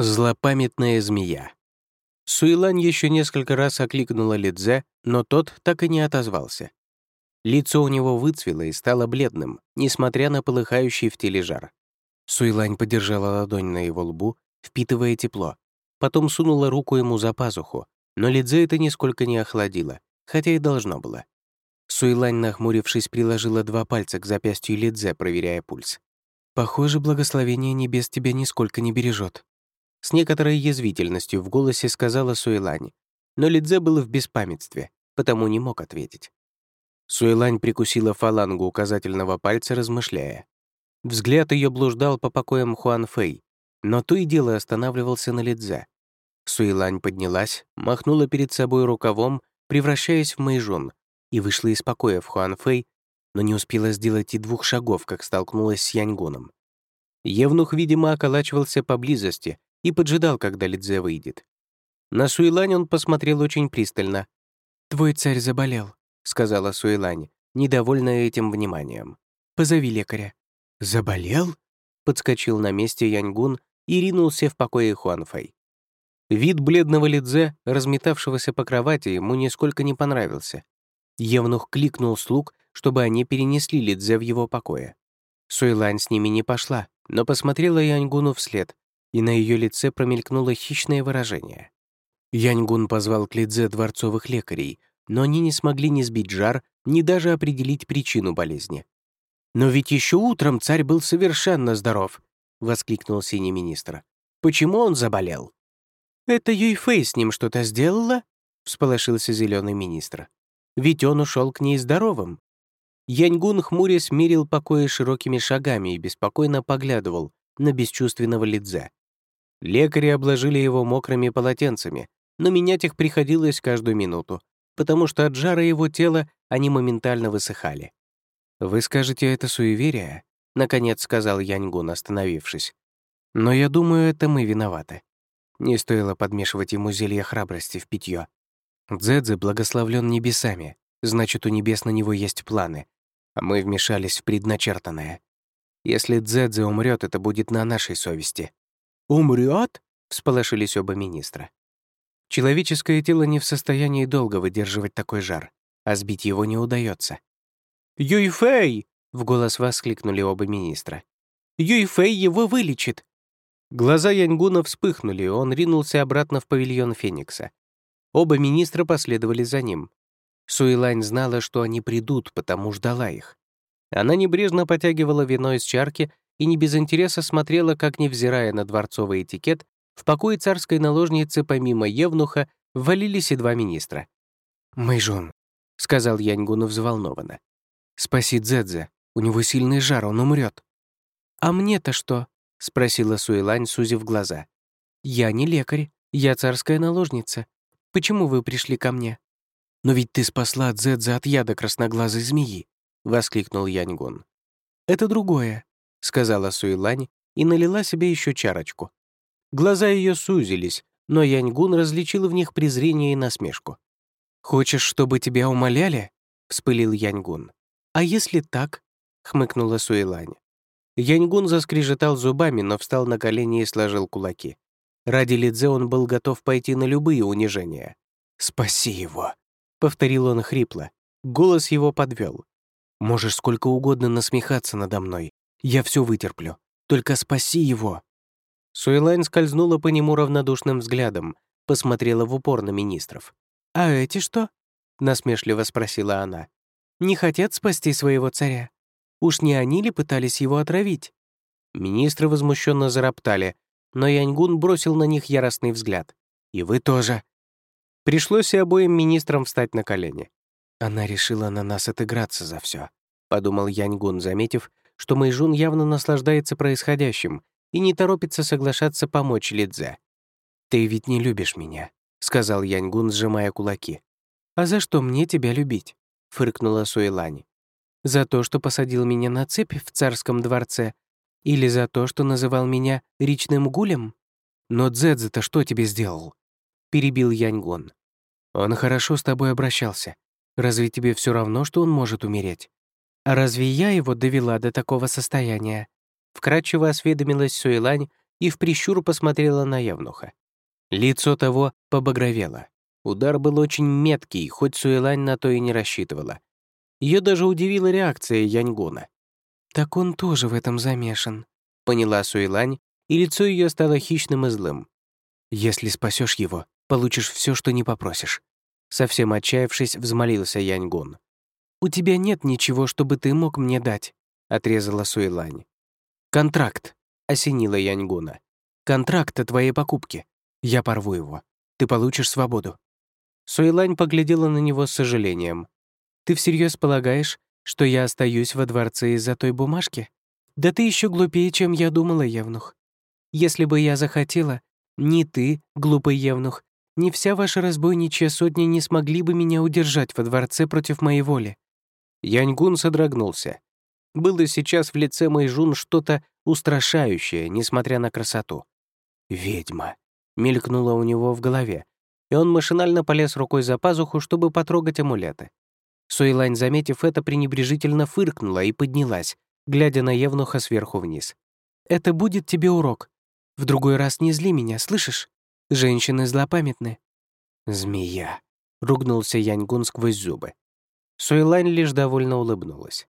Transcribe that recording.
Злопамятная змея. Суэлань еще несколько раз окликнула Лидзе, но тот так и не отозвался. Лицо у него выцвело и стало бледным, несмотря на полыхающий в теле жар. Суэлань подержала ладонь на его лбу, впитывая тепло. Потом сунула руку ему за пазуху, но Лидзе это нисколько не охладило, хотя и должно было. Суэлань, нахмурившись, приложила два пальца к запястью Лидзе, проверяя пульс. «Похоже, благословение небес тебя нисколько не бережет», с некоторой язвительностью в голосе сказала Суэлань, но Лидзе был в беспамятстве, потому не мог ответить. Суэлань прикусила фалангу указательного пальца, размышляя. Взгляд ее блуждал по покоям Хуан Фэй, но то и дело останавливался на Лидзе. Суэлань поднялась, махнула перед собой рукавом, превращаясь в Мэйжун, и вышла из покоя в Хуан Фэй, но не успела сделать и двух шагов, как столкнулась с Яньгуном. Евнух, видимо, околачивался поблизости и поджидал, когда Лидзе выйдет. На Суэлань он посмотрел очень пристально. «Твой царь заболел», — сказала Суэлань, недовольная этим вниманием. «Позови лекаря». «Заболел?» — подскочил на месте Яньгун и ринулся в покое Хуанфэй. Вид бледного Лидзе, разметавшегося по кровати, ему нисколько не понравился. Евнух кликнул слуг, чтобы они перенесли Лидзе в его покое. Суэлань с ними не пошла, но посмотрела Яньгуну вслед, и на ее лице промелькнуло хищное выражение. Яньгун позвал к Лидзе дворцовых лекарей, но они не смогли ни сбить жар, ни даже определить причину болезни. «Но ведь еще утром царь был совершенно здоров», — воскликнул синий министр. «Почему он заболел?» «Это Юйфэй с ним что-то сделала?» — всполошился зеленый министр. «Ведь он ушел к ней здоровым». Яньгун хмурясь мерил покоя широкими шагами и беспокойно поглядывал на бесчувственного Лидзе. Лекари обложили его мокрыми полотенцами, но менять их приходилось каждую минуту, потому что от жара его тела они моментально высыхали. «Вы скажете, это суеверие?» — наконец сказал Яньгун, остановившись. «Но я думаю, это мы виноваты. Не стоило подмешивать ему зелье храбрости в питье. Дзэдзе благословлен небесами, значит, у небес на него есть планы, а мы вмешались в предначертанное. Если Дзэдзе умрет, это будет на нашей совести. «Умрет?» — всполошились оба министра. Человеческое тело не в состоянии долго выдерживать такой жар, а сбить его не удается. «Юйфэй!» — в голос воскликнули оба министра. «Юйфэй его вылечит!» Глаза Яньгуна вспыхнули, и он ринулся обратно в павильон Феникса. Оба министра последовали за ним. Суэлань знала, что они придут, потому ждала их. Она небрежно потягивала вино из чарки и не без интереса смотрела, как, невзирая на дворцовый этикет, в покое царской наложницы помимо Евнуха ввалились и два министра. «Мэйжун», — сказал Яньгуну взволнованно, — «спаси Дзэдзе, у него сильный жар, он умрет». «А мне-то что?» — спросила Суэлань, сузив глаза. «Я не лекарь, я царская наложница. Почему вы пришли ко мне?» «Но ведь ты спасла Дзэдзе от яда красноглазой змеи», — воскликнул Яньгун. «Это другое. — сказала Суэлань и налила себе еще чарочку. Глаза ее сузились, но Яньгун различил в них презрение и насмешку. «Хочешь, чтобы тебя умоляли?» — вспылил Яньгун. «А если так?» — хмыкнула Суэлань. Яньгун заскрежетал зубами, но встал на колени и сложил кулаки. Ради Лидзе он был готов пойти на любые унижения. «Спаси его!» — повторил он хрипло. Голос его подвел. «Можешь сколько угодно насмехаться надо мной, я все вытерплю. Только спаси его». Суэлайн скользнула по нему равнодушным взглядом, посмотрела в упор на министров. «А эти что?» — насмешливо спросила она. «Не хотят спасти своего царя? Уж не они ли пытались его отравить?» Министры возмущенно зароптали, но Яньгун бросил на них яростный взгляд. «И вы тоже». Пришлось и обоим министрам встать на колени. «Она решила на нас отыграться за все, подумал Яньгун, заметив, что Мэйжун явно наслаждается происходящим и не торопится соглашаться помочь Лидзе. «Ты ведь не любишь меня», — сказал Яньгун, сжимая кулаки. «А за что мне тебя любить?» — фыркнула Суэлань. «За то, что посадил меня на цепь в царском дворце? Или за то, что называл меня речным гулем? Но Дзэдзе-то что тебе сделал?» — перебил Яньгун. «Он хорошо с тобой обращался. Разве тебе все равно, что он может умереть? «А разве я его довела до такого состояния?» Вкратчиво осведомилась Суэлань, и в прищур посмотрела на Евнуха. Лицо того побагровело. Удар был очень меткий, хоть Суэлань на то и не рассчитывала. Ее даже удивила реакция Яньгуна. «Так он тоже в этом замешан», — поняла Суэлань, и лицо ее стало хищным и злым. «Если спасешь его, получишь все, что не попросишь». Совсем отчаявшись, взмолился Яньгун. «У тебя нет ничего, чтобы ты мог мне дать», — отрезала Суэлань. «Контракт», — осенила Яньгуна. «Контракт о твоей покупке. Я порву его. Ты получишь свободу». Суэлань поглядела на него с сожалением. «Ты всерьез полагаешь, что я остаюсь во дворце из-за той бумажки? Да ты еще глупее, чем я думала, Евнух. Если бы я захотела, ни ты, глупый Евнух, ни вся ваша разбойничья сотня не смогли бы меня удержать во дворце против моей воли». Яньгун содрогнулся. Было сейчас в лице Мэйжун что-то устрашающее, несмотря на красоту. «Ведьма», — мелькнуло у него в голове, и он машинально полез рукой за пазуху, чтобы потрогать амулеты. Суэлань, заметив это, пренебрежительно фыркнула и поднялась, глядя на Евнуха сверху вниз. «Это будет тебе урок. В другой раз не зли меня, слышишь? Женщины злопамятны». «Змея», — ругнулся Яньгун сквозь зубы. Суэлань лишь довольно улыбнулась.